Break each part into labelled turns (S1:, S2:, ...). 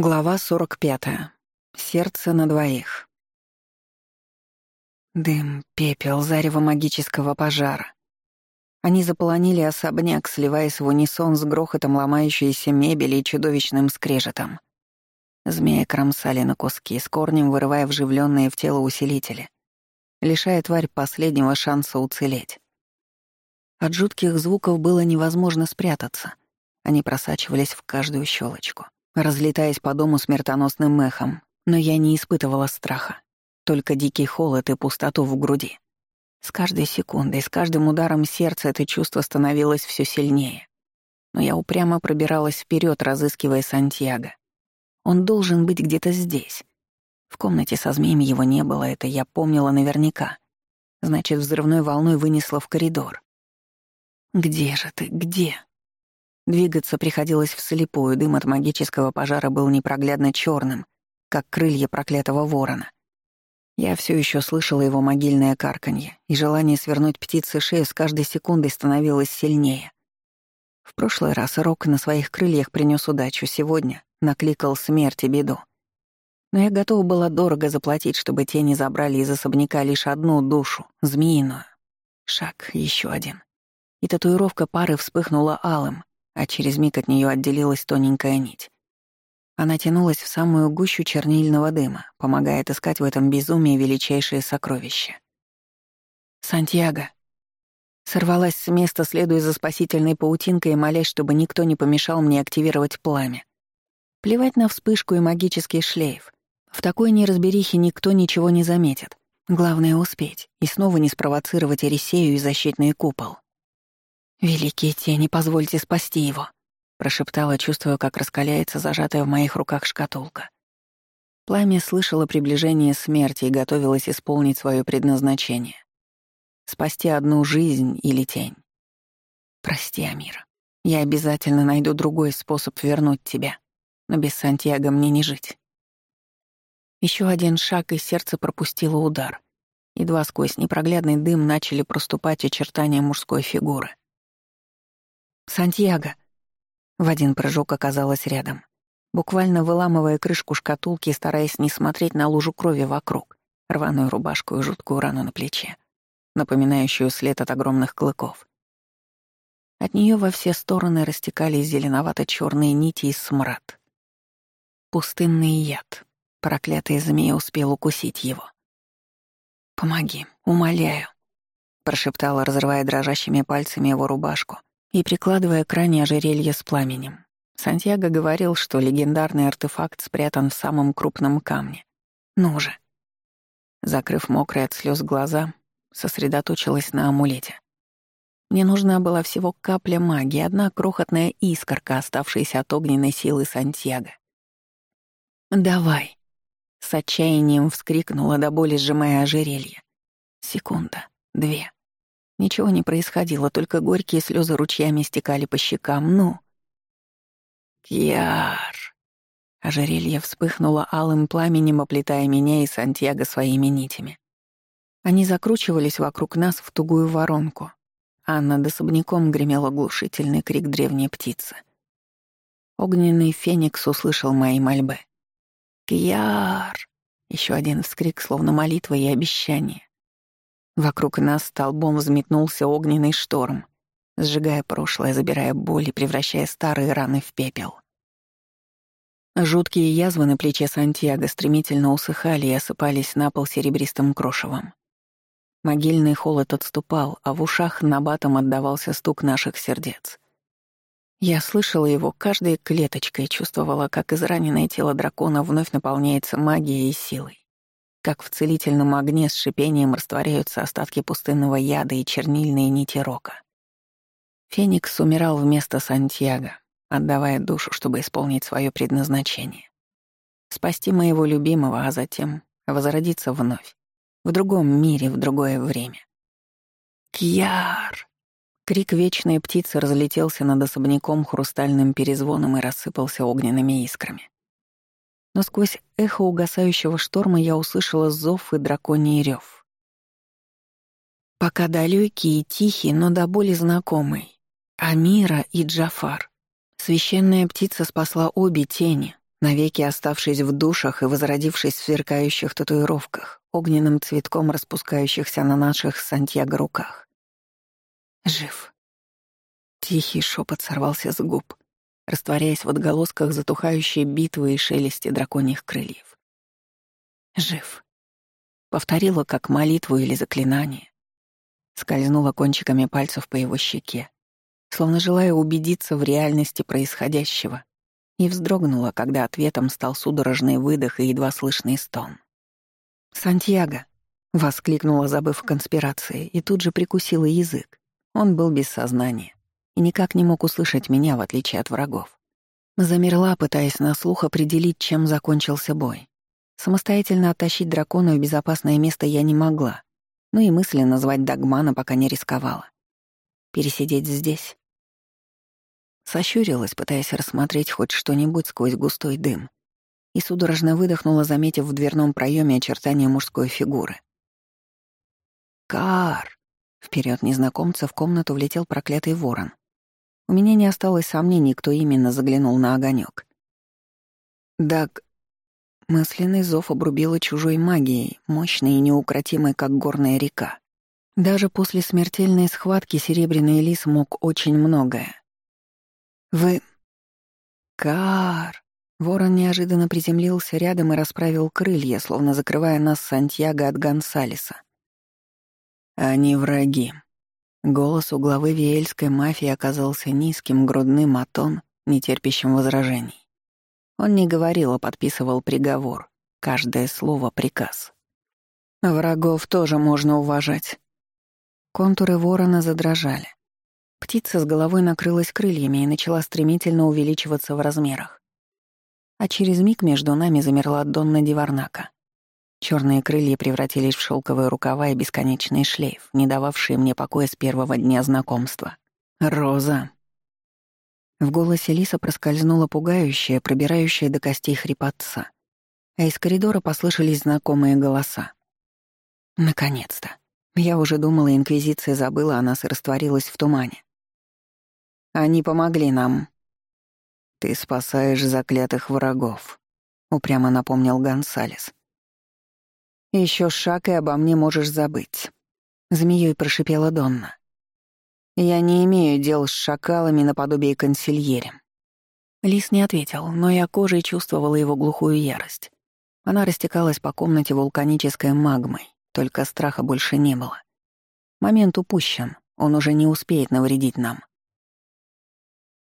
S1: Глава 45. Сердце на двоих. Дым, пепел, зарево магического пожара. Они заполонили особняк, сливаясь в унисон с грохотом ломающейся мебели и чудовищным скрежетом. Змеи кромсали на куски, с корнем вырывая вживленные в тело усилители, лишая тварь последнего шанса уцелеть. От жутких звуков было невозможно спрятаться. Они просачивались в каждую щелочку разлетаясь по дому смертоносным эхом, но я не испытывала страха, только дикий холод и пустоту в груди. С каждой секундой, с каждым ударом сердца это чувство становилось все сильнее. Но я упрямо пробиралась вперед, разыскивая Сантьяго. Он должен быть где-то здесь. В комнате со змеем его не было, это я помнила наверняка. Значит, взрывной волной вынесло в коридор. «Где же ты? Где?» Двигаться приходилось вслепую, дым от магического пожара был непроглядно черным, как крылья проклятого ворона. Я все еще слышала его могильное карканье, и желание свернуть птице шею с каждой секундой становилось сильнее. В прошлый раз Рок на своих крыльях принес удачу, сегодня накликал смерть и беду. Но я готова была дорого заплатить, чтобы те не забрали из особняка лишь одну душу, змеиную. Шаг, еще один. И татуировка пары вспыхнула алым, а через миг от нее отделилась тоненькая нить. Она тянулась в самую гущу чернильного дыма, помогая искать в этом безумии величайшее сокровище. «Сантьяго!» Сорвалась с места, следуя за спасительной паутинкой и молясь, чтобы никто не помешал мне активировать пламя. Плевать на вспышку и магический шлейф. В такой неразберихе никто ничего не заметит. Главное — успеть и снова не спровоцировать Эрисею и защитный купол. «Великие тени, позвольте спасти его», — прошептала, чувствуя, как раскаляется зажатая в моих руках шкатулка. Пламя слышало приближение смерти и готовилось исполнить свое предназначение. Спасти одну жизнь или тень. Прости, Амира. Я обязательно найду другой способ вернуть тебя, но без Сантьяго мне не жить. Еще один шаг, и сердце пропустило удар. Едва сквозь непроглядный дым начали проступать очертания мужской фигуры. «Сантьяго!» В один прыжок оказалась рядом, буквально выламывая крышку шкатулки и стараясь не смотреть на лужу крови вокруг, рваную рубашку и жуткую рану на плече, напоминающую след от огромных клыков. От нее во все стороны растекались зеленовато черные нити и смрад. Пустынный яд. Проклятый змея успел укусить его. «Помоги, умоляю», — прошептала, разрывая дрожащими пальцами его рубашку и прикладывая к ране ожерелье с пламенем. Сантьяго говорил, что легендарный артефакт спрятан в самом крупном камне. Ну же. Закрыв мокрые от слез глаза, сосредоточилась на амулете. Мне нужна была всего капля магии, одна крохотная искорка, оставшаяся от огненной силы Сантьяго. «Давай!» — с отчаянием вскрикнула до боли, сжимая ожерелье. Секунда, две. Ничего не происходило, только горькие слезы ручьями стекали по щекам. Ну. Кьяр. Ожерелье вспыхнуло алым пламенем, оплетая меня и Сантьяго своими нитями. Они закручивались вокруг нас в тугую воронку, а над особняком гремел оглушительный крик древней птицы. Огненный феникс услышал мои мольбы. «Кьяр!» Еще один вскрик, словно молитва и обещание. Вокруг нас столбом взметнулся огненный шторм, сжигая прошлое, забирая боль и превращая старые раны в пепел. Жуткие язвы на плече Сантьяго стремительно усыхали и осыпались на пол серебристым крошевом. Могильный холод отступал, а в ушах набатом отдавался стук наших сердец. Я слышала его каждой клеточкой чувствовала, как израненное тело дракона вновь наполняется магией и силой как в целительном огне с шипением растворяются остатки пустынного яда и чернильные нити рока. Феникс умирал вместо Сантьяго, отдавая душу, чтобы исполнить свое предназначение. Спасти моего любимого, а затем возродиться вновь, в другом мире, в другое время. «Кьяр!» Крик вечной птицы разлетелся над особняком хрустальным перезвоном и рассыпался огненными искрами но сквозь эхо угасающего шторма я услышала зов и драконий рев. Пока далекий и тихий, но до боли знакомый. Амира и Джафар. Священная птица спасла обе тени, навеки оставшись в душах и возродившись в сверкающих татуировках, огненным цветком распускающихся на наших Сантьяго руках. Жив. Тихий шепот сорвался с губ, растворяясь в отголосках затухающей битвы и шелесте драконьих крыльев. Жив. Повторила как молитву или заклинание. Скользнула кончиками пальцев по его щеке, словно желая убедиться в реальности происходящего, и вздрогнула, когда ответом стал судорожный выдох и едва слышный стон. «Сантьяго!» — воскликнула, забыв о конспирации, и тут же прикусила язык. Он был без сознания и никак не мог услышать меня, в отличие от врагов. Замерла, пытаясь на слух определить, чем закончился бой. Самостоятельно оттащить дракона в безопасное место я не могла, но и мысленно звать Дагмана пока не рисковала. Пересидеть здесь Сощурилась, пытаясь рассмотреть хоть что-нибудь сквозь густой дым, и судорожно выдохнула, заметив в дверном проеме очертания мужской фигуры. «Кар!» Вперед незнакомца в комнату влетел проклятый ворон. У меня не осталось сомнений, кто именно заглянул на огонек. «Даг...» Мысленный зов обрубила чужой магией, мощной и неукротимой, как горная река. Даже после смертельной схватки Серебряный Лис мог очень многое. «Вы...» «Кар...» Ворон неожиданно приземлился рядом и расправил крылья, словно закрывая нас Сантьяго от Гонсалеса. «Они враги». Голос у главы виэльской мафии оказался низким, грудным, а тон — нетерпящим возражений. Он не говорил, а подписывал приговор. Каждое слово — приказ. «Врагов тоже можно уважать». Контуры ворона задрожали. Птица с головой накрылась крыльями и начала стремительно увеличиваться в размерах. А через миг между нами замерла Донна Диварнака. Черные крылья превратились в шелковые рукава и бесконечный шлейф, не дававшие мне покоя с первого дня знакомства. «Роза!» В голосе Лиса проскользнула пугающая, пробирающая до костей хрипотца, а из коридора послышались знакомые голоса. Наконец-то. Я уже думала, Инквизиция забыла о нас и растворилась в тумане. Они помогли нам». «Ты спасаешь заклятых врагов», — упрямо напомнил Гонсалес. Еще шаг, и обо мне можешь забыть», — змеей прошипела Донна. «Я не имею дел с шакалами наподобие консильери». Лис не ответил, но я кожей чувствовала его глухую ярость. Она растекалась по комнате вулканической магмой, только страха больше не было. Момент упущен, он уже не успеет навредить нам.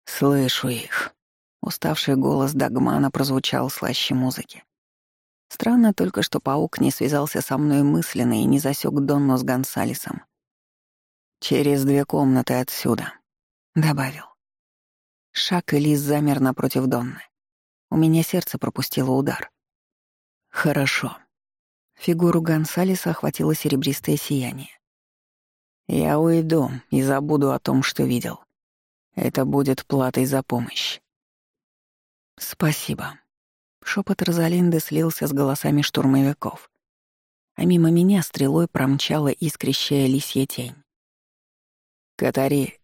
S1: «Слышу их». Уставший голос Дагмана прозвучал слаще музыки. Странно только, что паук не связался со мной мысленно и не засек Донну с Гонсалесом. «Через две комнаты отсюда», — добавил. Шаг и Лиз замер напротив Донны. У меня сердце пропустило удар. «Хорошо». Фигуру Гонсалеса охватило серебристое сияние. «Я уйду и забуду о том, что видел. Это будет платой за помощь. Спасибо. Шепот Розалинды слился с голосами штурмовиков. А мимо меня стрелой промчала искрящая лисья тень. Катари.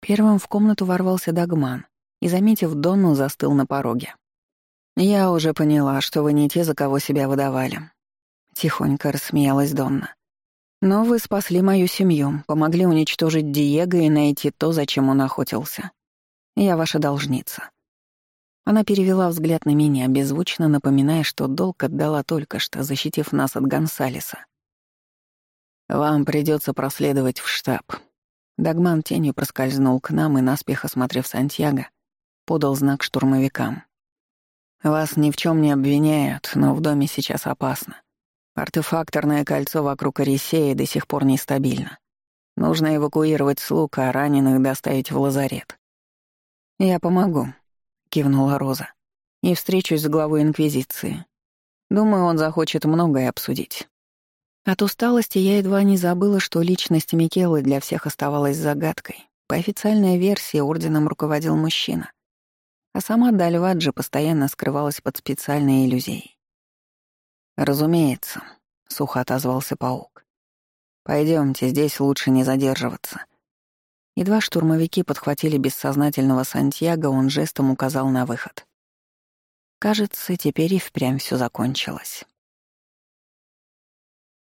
S1: Первым в комнату ворвался Дагман и, заметив Донну, застыл на пороге. «Я уже поняла, что вы не те, за кого себя выдавали». Тихонько рассмеялась Донна. Но вы спасли мою семью, помогли уничтожить Диего и найти то, зачем он охотился. Я ваша должница». Она перевела взгляд на меня, беззвучно напоминая, что долг отдала только что, защитив нас от Гонсалеса. «Вам придется проследовать в штаб». Дагман тенью проскользнул к нам и, наспех осмотрев Сантьяго, подал знак штурмовикам. «Вас ни в чем не обвиняют, но в доме сейчас опасно. Артефакторное кольцо вокруг Орисея до сих пор нестабильно. Нужно эвакуировать слуг, а раненых доставить в лазарет. «Я помогу», — кивнула Роза. «И встречусь с главой Инквизиции. Думаю, он захочет многое обсудить». От усталости я едва не забыла, что личность Микелы для всех оставалась загадкой. По официальной версии орденом руководил мужчина. А сама Дальваджи постоянно скрывалась под специальной иллюзией. «Разумеется», — сухо отозвался паук. Пойдемте, здесь лучше не задерживаться». Едва штурмовики подхватили бессознательного Сантьяго, он жестом указал на выход. Кажется, теперь и впрямь все закончилось.